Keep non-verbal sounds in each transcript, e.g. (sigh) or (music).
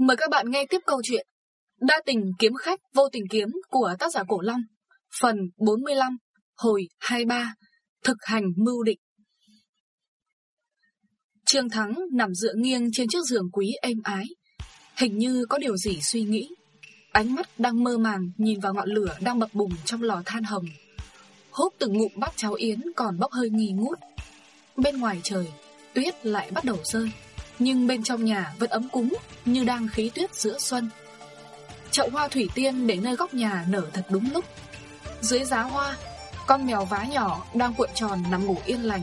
Mời các bạn nghe tiếp câu chuyện Đa tình kiếm khách vô tình kiếm của tác giả Cổ Long Phần 45 Hồi 23 Thực hành mưu định. Trương Thắng nằm dựa nghiêng trên chiếc giường quý êm ái Hình như có điều gì suy nghĩ. Ánh mắt đang mơ màng nhìn vào ngọn lửa đang bập bùng trong lò than hồng Hốt từng ngụm bát cháo yến còn bốc hơi nghi ngút. Bên ngoài trời, tuyết lại bắt đầu rơi. Nhưng bên trong nhà vẫn ấm cúng như đang khí tuyết giữa xuân. Chậu hoa thủy tiên để nơi góc nhà nở thật đúng lúc. Dưới giá hoa, con mèo vá nhỏ đang cuộn tròn nằm ngủ yên lành.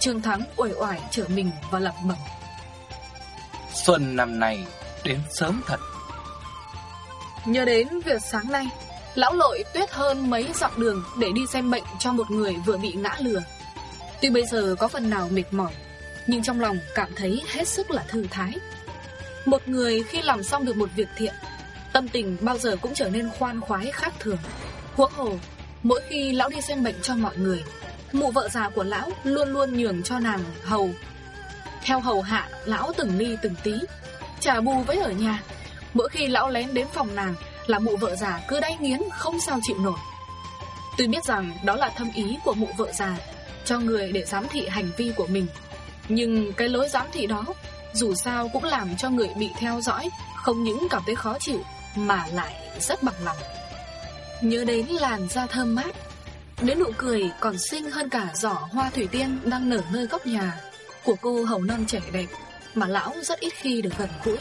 Trương Thắng uể oải trở mình và lẩm bẩm Xuân năm nay đến sớm thật. Nhớ đến việc sáng nay Lão lội tuyết hơn mấy dặm đường Để đi xem bệnh cho một người vừa bị ngã lừa. Tuy bây giờ có phần nào mệt mỏi nhưng trong lòng cảm thấy hết sức là thư thái. Một người khi làm xong được một việc thiện, Tâm tình bao giờ cũng trở nên khoan khoái khác thường. Huống hồ, Mỗi khi lão đi xem bệnh cho mọi người, Mụ vợ già của lão luôn luôn nhường cho nàng hầu. Theo hầu hạ, lão từng ly từng tí, trà bù với ở nhà. Mỗi khi lão lén đến phòng nàng Là mụ vợ già cứ đay nghiến, không sao chịu nổi. Tôi biết rằng đó là thâm ý của mụ vợ già Cho người để giám thị hành vi của mình nhưng cái lối giám thị đó, Dù sao cũng làm cho người bị theo dõi, Không những cảm thấy khó chịu, Mà lại rất bằng lòng. Nhớ đến làn da thơm mát, Đến nụ cười còn xinh hơn cả giỏ hoa thủy tiên Đang nở nơi góc nhà Của cô hầu non trẻ đẹp, Mà lão rất ít khi được gần gũi.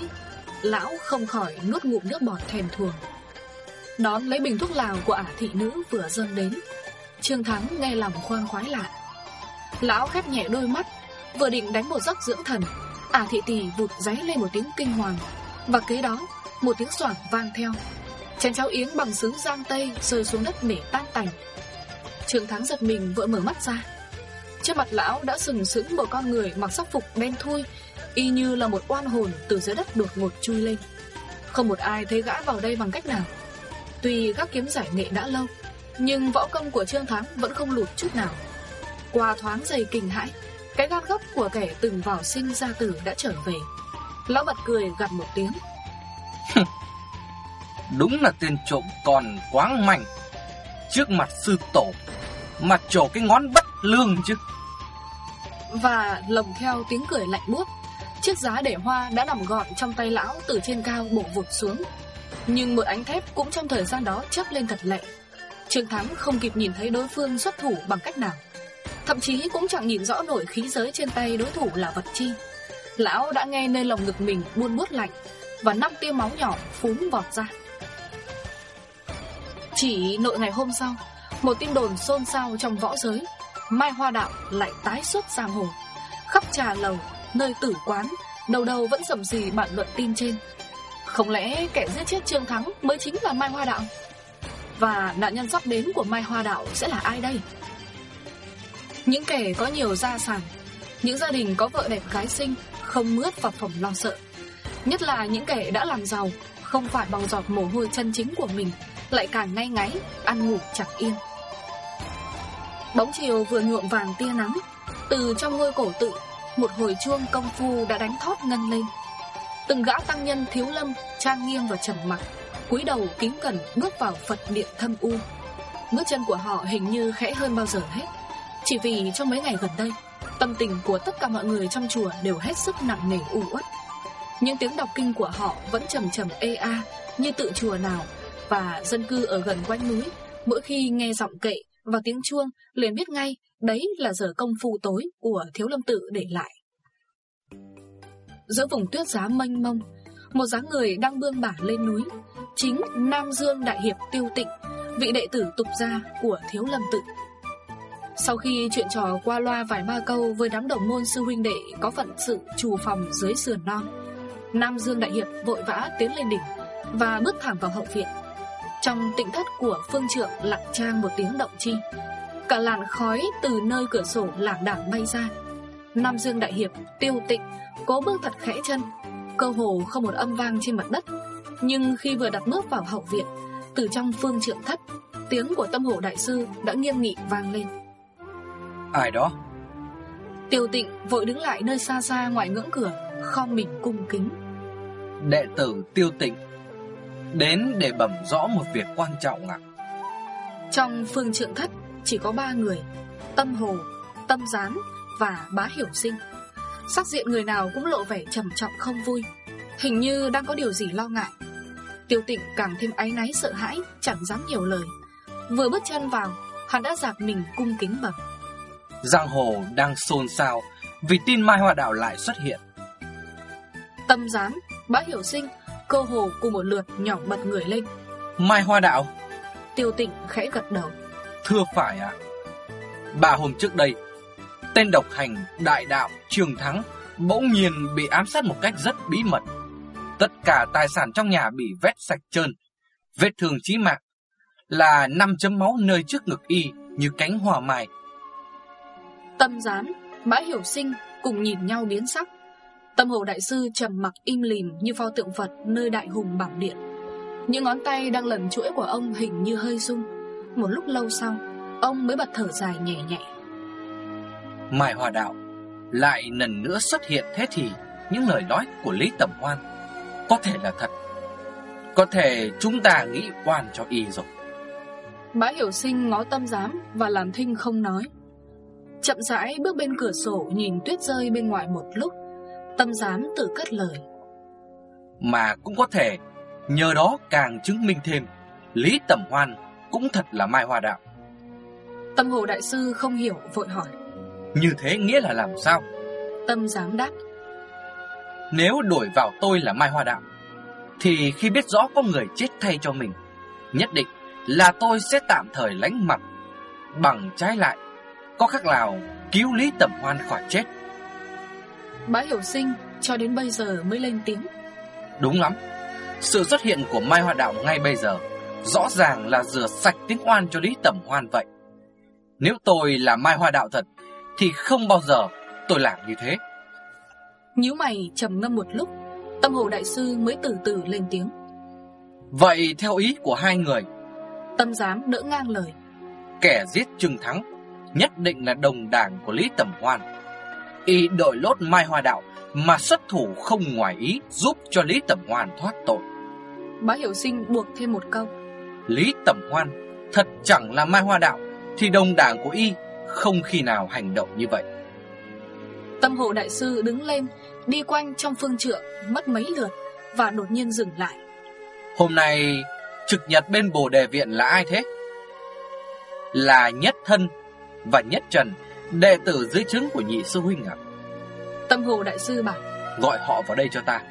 Lão không khỏi nuốt ngụm nước bọt thèm thuồng. Đón lấy bình thuốc lào của ả thị nữ vừa dâng đến, Trương Thắng nghe lòng khoan khoái lạ Lão khép nhẹ đôi mắt Vừa định đánh một giấc dưỡng thần, Ả thị tỷ vụt giấy lên một tiếng kinh hoàng, Và kế đó, Một tiếng soảng vang theo. Chén cháo yến bằng sứ giang tây Rơi xuống đất mể tan tành. Trương Thắng giật mình vội mở mắt ra. Trước mặt lão đã sừng sững một con người mặc sắc phục đen thui, Y như là một oan hồn từ dưới đất đột ngột chui lên. Không một ai thấy gã vào đây bằng cách nào. Tuy các kiếm giải nghệ đã lâu, Nhưng võ công của Trương Thắng vẫn không lụt chút nào. Qua thoáng dày kinh hãi cái gan gốc của kẻ từng vào sinh ra tử đã trở về. Lão bật cười gặt một tiếng. (laughs) Đúng là tên trộm còn quáng mạnh Trước mặt sư tổ Mà trổ cái ngón bất lương chứ. Và lồng theo tiếng cười lạnh buốt Chiếc giá để hoa đã nằm gọn trong tay lão từ trên cao bổ vụt xuống. Nhưng một ánh thép cũng trong thời gian đó chớp lên thật lệ Trương Thắng không kịp nhìn thấy đối phương xuất thủ bằng cách nào Thậm chí cũng chẳng nhìn rõ nổi khí giới trên tay đối thủ là vật chi. Lão đã nghe nơi lòng ngực mình buôn bút lạnh, Và năm tia máu nhỏ phúng vọt ra. Chỉ nội ngày hôm sau, Một tin đồn xôn xao trong võ giới, Mai Hoa Đạo lại tái xuất giang hồ. Khắp trà lầu, Nơi tử quán, Đầu đầu vẫn sầm gì bản luận tin trên. Không lẽ kẻ giết chết Trương Thắng Mới chính là Mai Hoa Đạo? Và nạn nhân sắp đến của Mai Hoa Đạo Sẽ là ai đây? Những kẻ có nhiều gia sản, Những gia đình có vợ đẹp gái xinh, Không mướt vào phẩm lo sợ. Nhất là những kẻ đã làm giàu, Không phải bằng giọt mồ hôi chân chính của mình, Lại càng ngay ngáy, Ăn ngủ chẳng yên. Bóng chiều vừa nhuộm vàng tia nắng, Từ trong ngôi cổ tự, một hồi chuông công phu đã đánh thót ngân lên. Từng gã tăng nhân thiếu lâm, Trang nghiêm và trầm mặc, cúi đầu kính cẩn bước vào Phật điện thâm u. Bước chân của họ hình như khẽ hơn bao giờ hết. Chỉ vì trong mấy ngày gần đây, Tâm tình của tất cả mọi người trong chùa Đều hết sức nặng nề, u uất. Những tiếng đọc kinh của họ vẫn trầm trầm ê a Như tự chùa nào, Và dân cư ở gần quanh núi, Mỗi khi nghe giọng kệ và tiếng chuông, liền biết ngay Đấy là giờ công phu tối của thiếu lâm tự để lại. Giữa vùng tuyết giá mênh mông, Một dáng người đang bươn bả lên núi, Chính Nam Dương Đại Hiệp Tiêu Tịnh, Vị đệ tử tục gia của thiếu lâm tự. Sau khi chuyện trò qua loa vài ba câu Với đám đồng môn sư huynh đệ Có phận sự trù phòng dưới sườn non Nam Dương Đại Hiệp vội vã tiến lên đỉnh Và bước thẳng vào hậu viện. Trong tịnh thất của phương trưởng lặng trang một tiếng động chi Cả làn khói từ nơi cửa sổ lảng đảng bay ra. Nam Dương Đại Hiệp, tiêu tịnh Cố bước thật khẽ chân Cơ hồ không một âm vang trên mặt đất. Nhưng khi vừa đặt bước vào hậu viện Từ trong phương trượng thất Tiếng của tâm hồ đại sư đã nghiêm nghị vang lên. Ai đó? Tiêu tịnh vội đứng lại nơi xa xa ngoài ngưỡng cửa Khom mình cung kính. Đệ tử tiêu tịnh Đến để bẩm rõ một việc quan trọng ạ. Trong phương trượng thất chỉ có ba người Tâm Hồ, Tâm Gián và Bá Hiểu Sinh. Sắc diện người nào cũng lộ vẻ trầm trọng không vui Hình như đang có điều gì lo ngại. Tiêu tịnh càng thêm áy náy sợ hãi Chẳng dám nhiều lời. Vừa bước chân vào Hắn đã dạp mình cung kính bẩm Giang hồ đang xôn xao Vì tin Mai Hoa Đạo lại xuất hiện. Tâm gián, bá hiểu sinh Cơ hồ cùng một lượt nhỏ bật người lên. Mai Hoa Đạo Tiêu tịnh khẽ gật đầu. Thưa phải ạ. Ba hôm trước đây Tên độc hành đại đạo Trường Thắng Bỗng nhiên bị ám sát một cách rất bí mật. Tất cả tài sản trong nhà bị vét sạch trơn Vết thương chí mạng Là năm chấm máu nơi trước ngực y Như cánh hoa mai Tâm gián, bá hiểu sinh Cùng nhìn nhau biến sắc. Tâm hồ đại sư trầm mặc im lìm Như pho tượng Phật nơi đại hùng bảo điện. Những ngón tay đang lần chuỗi của ông Hình như hơi rung. Một lúc lâu sau Ông mới bật thở dài nhẹ nhẹ. Mai Hòa Đạo Lại lần nữa xuất hiện thế thì Những lời nói của Lý Tẩm Hoan Có thể là thật. Có thể chúng ta nghĩ oan cho y rồi. Bá hiểu sinh ngó tâm giám Và làm thinh không nói Chậm rãi bước bên cửa sổ Nhìn tuyết rơi bên ngoài một lúc Tâm giám tự cất lời. Mà cũng có thể Nhờ đó càng chứng minh thêm Lý Tẩm Hoan cũng thật là Mai Hòa Đạo. Tâm hồ đại sư không hiểu vội hỏi. Như thế nghĩa là làm sao? Tâm giám đáp. Nếu đổi vào tôi là Mai Hoa Đạo Thì khi biết rõ có người chết thay cho mình Nhất định là tôi sẽ tạm thời lánh mặt Bằng trái lại Có khác nào cứu Lý Tẩm Hoan khỏi chết? Bá hiểu sinh cho đến bây giờ mới lên tiếng. Đúng lắm. Sự xuất hiện của Mai Hoa Đạo ngay bây giờ Rõ ràng là rửa sạch tiếng oan cho Lý Tẩm Hoan vậy. Nếu tôi là Mai Hoa Đạo thật Thì không bao giờ tôi làm như thế. Nhíu mày trầm ngâm một lúc Tâm hồ đại sư mới từ từ lên tiếng. Vậy theo ý của hai người Tâm giám đỡ ngang lời. Kẻ giết Trừng Thắng Nhất định là đồng đảng của Lý Tẩm Hoan. Y đội lốt Mai Hoa Đạo Mà xuất thủ không ngoài ý Giúp cho Lý Tẩm Hoan thoát tội. Bá hiểu sinh buộc thêm một câu. Lý Tẩm Hoan Thật chẳng là Mai Hoa Đạo Thì đồng đảng của Y Không khi nào hành động như vậy. Tâm hộ đại sư đứng lên Đi quanh trong phương trượng Mất mấy lượt Và đột nhiên dừng lại. Hôm nay Trực nhật bên bồ đề viện là ai thế? Là Nhất Thân Và Nhất Trần Đệ tử dưới trướng của nhị sư huynh à Tâm hồ đại sư bảo Gọi họ vào đây cho ta.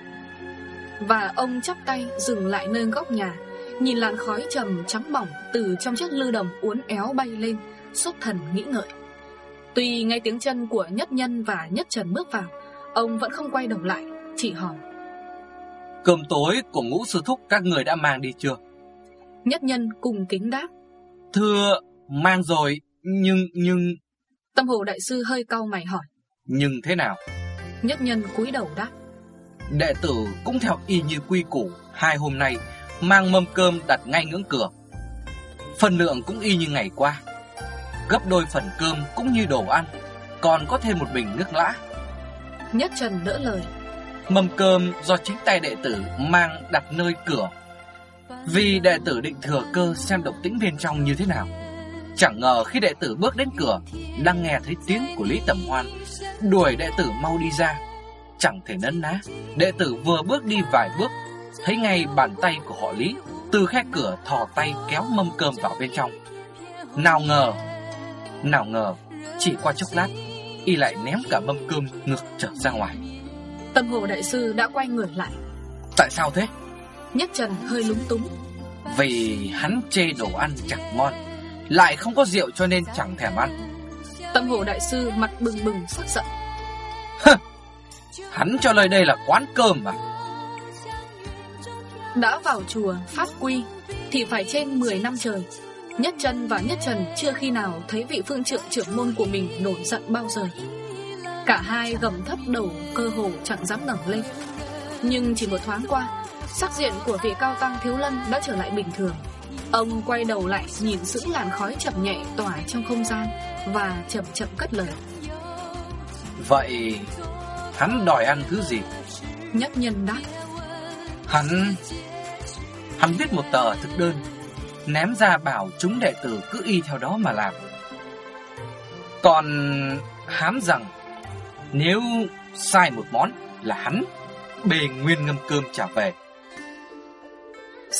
Và ông chắp tay dừng lại nơi góc nhà Nhìn làn khói trầm trắng bỏng Từ trong chiếc lư đồng uốn éo bay lên Xuất thần nghĩ ngợi. Tuy nghe tiếng chân của Nhất Nhân và Nhất Trần bước vào Ông vẫn không quay đầu lại Chỉ hỏi Cơm tối của ngũ sư thúc các người đã mang đi chưa? Nhất Nhân cùng kính đáp Thưa mang rồi Nhưng nhưng Tâm hồ đại sư hơi cau mày hỏi. Nhưng thế nào? Nhất Nhân cúi đầu đáp. Đệ tử cũng theo y như quy củ Hai hôm nay Mang mâm cơm đặt ngay ngưỡng cửa. Phần lượng cũng y như ngày qua. Gấp đôi phần cơm cũng như đồ ăn Còn có thêm một bình nước lã. Nhất Trần đỡ lời. Mâm cơm do chính tay đệ tử mang đặt nơi cửa. Vì đệ tử định thừa cơ xem động tĩnh bên trong như thế nào Chẳng ngờ khi đệ tử bước đến cửa Đang nghe thấy tiếng của Lý Tẩm Hoan Đuổi đệ tử mau đi ra. Chẳng thể nấn ná Đệ tử vừa bước đi vài bước Thấy ngay bàn tay của họ Lý Từ khe cửa thò tay kéo mâm cơm vào bên trong. Nào ngờ Nào ngờ Chỉ qua chốc lát Y lại ném cả mâm cơm ngược trở ra ngoài. Tâm hồ đại sư đã quay người lại. Tại sao thế? Nhất Trần hơi lúng túng. Vì hắn chê đồ ăn chẳng ngon Lại không có rượu cho nên chẳng thèm ăn. Tâm hồ đại sư mặt bừng bừng sắc giận. Hắn cho lời đây là quán cơm mà. Đã vào chùa phát quy Thì phải trên 10 năm trời Nhất Trần và Nhất Trần chưa khi nào thấy vị phương trượng trưởng môn của mình nổi giận bao giờ. Cả hai gầm thấp đầu cơ hồ chẳng dám ngẩng lên. Nhưng chỉ một thoáng qua Sắc diện của vị cao tăng thiếu lân đã trở lại bình thường Ông quay đầu lại nhìn sững làn khói chậm nhẹ tỏa trong không gian Và chậm chậm cất lời. Vậy hắn đòi ăn thứ gì? Nhất nhân đáp. Hắn Hắn viết một tờ thực đơn Ném ra bảo chúng đệ tử cứ y theo đó mà làm. Còn hám rằng Nếu sai một món là hắn Bề nguyên ngâm cơm trả về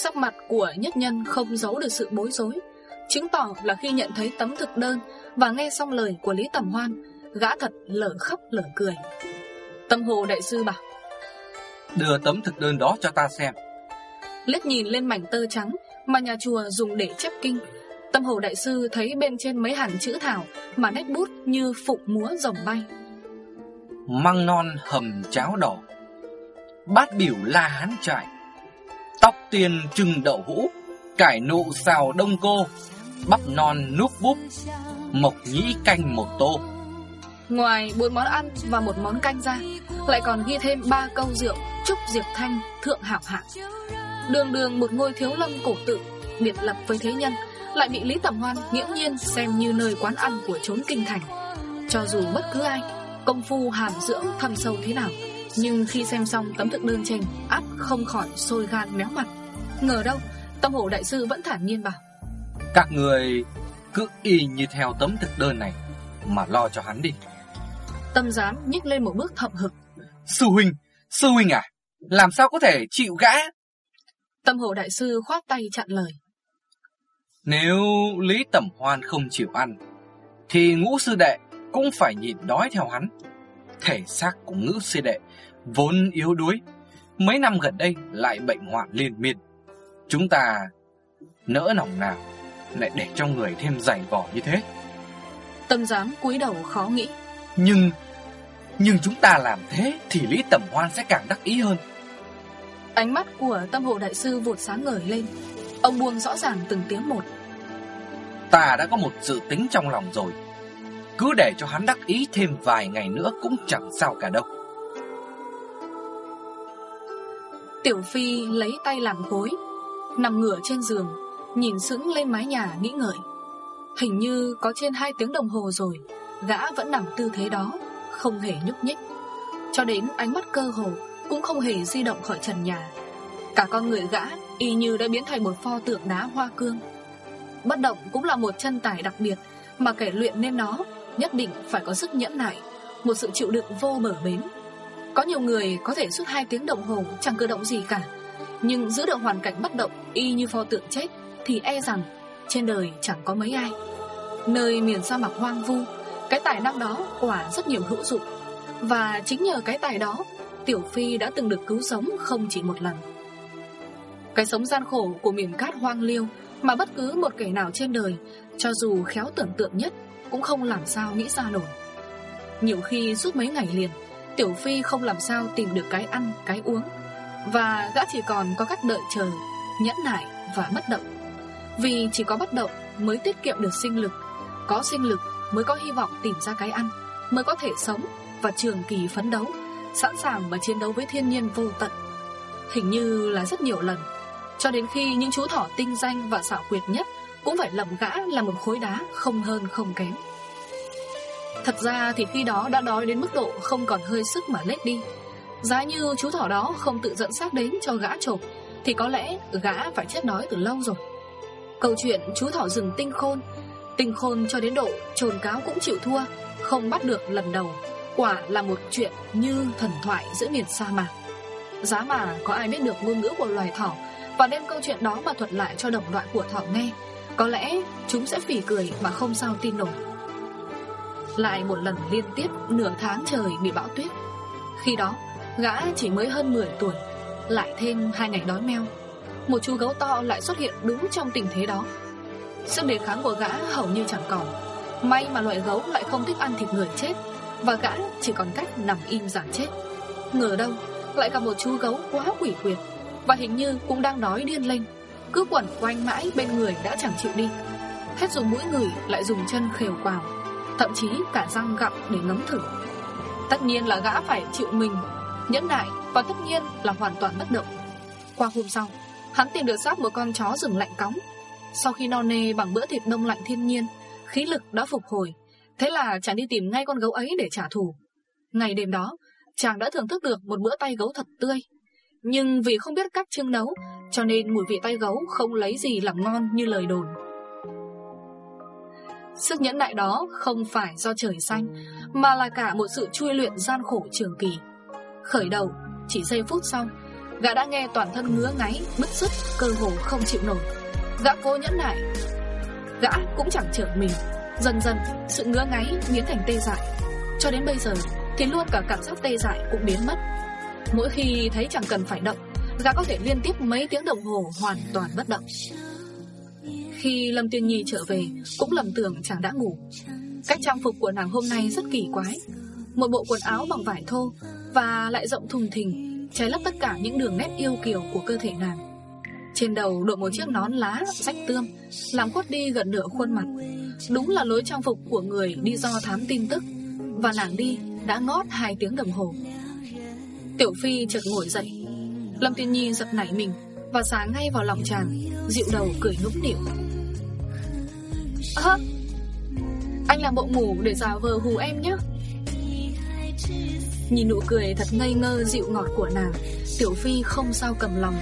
Sắc mặt của nhất nhân không giấu được sự bối rối. Chứng tỏ là khi nhận thấy tấm thực đơn Và nghe xong lời của Lý Tẩm Hoan Gã thật lở khóc lở cười. Tâm hồ đại sư bảo Đưa tấm thực đơn đó cho ta xem. Liếc nhìn lên mảnh tơ trắng Mà nhà chùa dùng để chép kinh Tâm hồ đại sư thấy bên trên mấy hàng chữ thảo Mà nét bút như phụng múa rồng bay. Măng non hầm cháo đỏ. Bát biểu la hán trại Tóc tiên trưng đậu hũ, Cải nụ xào đông cô, Bắp non núp búp, Mộc nhĩ canh một tô. Ngoài bốn món ăn và một món canh ra, Lại còn ghi thêm ba câu rượu, chúc Diệp Thanh thượng hảo hạng Đường đường một ngôi thiếu lâm cổ tự, Biệt lập với thế nhân, Lại bị Lý Tẩm Hoan nghiễm nhiên xem như nơi quán ăn của chốn kinh thành. Cho dù bất cứ ai, Công phu hàm dưỡng thâm sâu thế nào nhưng khi xem xong tấm thực đơn trên Áp không khỏi sôi gan méo mặt. Ngờ đâu Tâm hổ đại sư vẫn thản nhiên bảo. Các người cứ y như theo tấm thực đơn này Mà lo cho hắn đi. Tâm giám nhích lên một bước thậm hực. Sư huynh, sư huynh à Làm sao có thể chịu gã? Tâm hổ đại sư khoát tay chặn lời. Nếu Lý Tẩm Hoan không chịu ăn Thì ngũ sư đệ cũng phải nhịn đói theo hắn. Thể xác của ngũ sư đệ Vốn yếu đuối Mấy năm gần đây lại bệnh hoạn liên miên. Chúng ta nỡ lòng nào Lại để cho người thêm dày vỏ như thế? Tâm giám cúi đầu khó nghĩ. Nhưng Nhưng chúng ta làm thế Thì Lý Tẩm Hoan sẽ càng đắc ý hơn. Ánh mắt của tâm hộ đại sư vụt sáng ngời lên. Ông buông rõ ràng từng tiếng một. Ta đã có một dự tính trong lòng rồi. Cứ để cho hắn đắc ý thêm vài ngày nữa Cũng chẳng sao cả đâu Tiểu Phi lấy tay làm gối, Nằm ngửa trên giường, Nhìn sững lên mái nhà nghĩ ngợi. Hình như có trên 2 tiếng đồng hồ rồi, Gã vẫn nằm tư thế đó, Không hề nhúc nhích. Cho đến ánh mắt cơ hồ Cũng không hề di động khỏi trần nhà, Cả con người gã Y như đã biến thành một pho tượng đá hoa cương. Bất động cũng là một chân tài đặc biệt Mà kẻ luyện nên nó Nhất định phải có sức nhẫn nại, Một sự chịu đựng vô bờ bến. Có nhiều người có thể suốt 2 tiếng đồng hồ Chẳng cử động gì cả. Nhưng giữ được hoàn cảnh bất động, Y như pho tượng chết, Thì e rằng trên đời chẳng có mấy ai. Nơi miền sa mạc hoang vu, Cái tài năng đó quả rất nhiều hữu dụng. Và chính nhờ cái tài đó, Tiểu Phi đã từng được cứu sống không chỉ một lần. Cái sống gian khổ của miền cát hoang liêu Mà bất cứ một kẻ nào trên đời, Cho dù khéo tưởng tượng nhất, Cũng không làm sao nghĩ ra nổi. Nhiều khi suốt mấy ngày liền Tiểu Phi không làm sao tìm được cái ăn, cái uống. Và gã chỉ còn có cách đợi chờ Nhẫn nại và bất động. Vì chỉ có bất động mới tiết kiệm được sinh lực Có sinh lực mới có hy vọng tìm ra cái ăn Mới có thể sống và trường kỳ phấn đấu Sẵn sàng mà chiến đấu với thiên nhiên vô tận. Hình như là rất nhiều lần Cho đến khi những chú thỏ tinh danh và xảo quyệt nhất Cũng phải lầm gã là một khối đá không hơn không kém. Thật ra thì khi đó đã đói đến mức độ không còn hơi sức mà lết đi. Giá như chú thỏ đó không tự dẫn xác đến cho gã trộm, Thì có lẽ gã phải chết đói từ lâu rồi. Câu chuyện chú thỏ rừng tinh khôn Tinh khôn cho đến độ trồn cáo cũng chịu thua, Không bắt được lần đầu, Quả là một chuyện như thần thoại giữa miền sa mạc. Giá mà có ai biết được ngôn ngữ của loài thỏ Và đem câu chuyện đó mà thuật lại cho đồng loại của thỏ nghe, Có lẽ chúng sẽ phỉ cười mà không sao tin nổi. Lại một lần liên tiếp nửa tháng trời bị bão tuyết. Khi đó, gã chỉ mới hơn 10 tuổi, Lại thêm hai ngày đói meo. Một chú gấu to lại xuất hiện đúng trong tình thế đó. Sức đề kháng của gã hầu như chẳng còn. May mà loại gấu lại không thích ăn thịt người chết, Và gã chỉ còn cách nằm im giảm chết. Ngờ đâu, lại gặp một chú gấu quá quỷ quyệt, Và hình như cũng đang đói điên lên. Cứ quẩn quanh mãi bên người đã chẳng chịu đi. Hết dùng mũi người lại dùng chân khều quào. Thậm chí cả răng gặm để ngấm thử. Tất nhiên là gã phải chịu mình, Nhẫn nại và tất nhiên là hoàn toàn bất động. Qua hôm sau, Hắn tìm được xác một con chó rừng lạnh cóng. Sau khi no nê bằng bữa thịt đông lạnh thiên nhiên, Khí lực đã phục hồi, Thế là chàng đi tìm ngay con gấu ấy để trả thù. Ngày đêm đó, Chàng đã thưởng thức được một bữa tay gấu thật tươi. Nhưng vì không biết cách trưng nấu, Cho nên mùi vị tay gấu không lấy gì làm ngon như lời đồn. Sức nhẫn nại đó không phải do trời xanh Mà là cả một sự chui luyện gian khổ trường kỳ. Khởi đầu, Chỉ giây phút sau, Gã đã nghe toàn thân ngứa ngáy, Bứt rứt, cơ hồ không chịu nổi. Gã cố nhẫn nại, Gã cũng chẳng trưởng mình. Dần dần, sự ngứa ngáy biến thành tê dại. Cho đến bây giờ, Thì luôn cả cảm giác tê dại cũng biến mất. Mỗi khi thấy chẳng cần phải động, Gã có thể liên tiếp mấy tiếng đồng hồ hoàn toàn bất động. Khi Lâm Tiên Nhi trở về, Cũng lầm tưởng chàng đã ngủ. Cách trang phục của nàng hôm nay rất kỳ quái. Một bộ quần áo bằng vải thô Và lại rộng thùng thình, Che lấp tất cả những đường nét yêu kiều của cơ thể nàng. Trên đầu đội một chiếc nón lá rách tươm, Làm khuất đi gần nửa khuôn mặt. Đúng là lối trang phục của người đi do thám tin tức, Và nàng đi đã ngót hai tiếng đồng hồ. Tiểu Phi chợt ngồi dậy. Lâm Tiên Nhi giật nảy mình Và sáng ngay vào lòng chàng, Dịu đầu cười nũng nịu. Ơ Anh làm bộ ngủ để giả vờ hù em nhé. Nhìn nụ cười thật ngây ngơ dịu ngọt của nàng, Tiểu Phi không sao cầm lòng,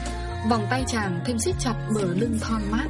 Vòng tay chàng thêm siết chặt bờ lưng thon mát.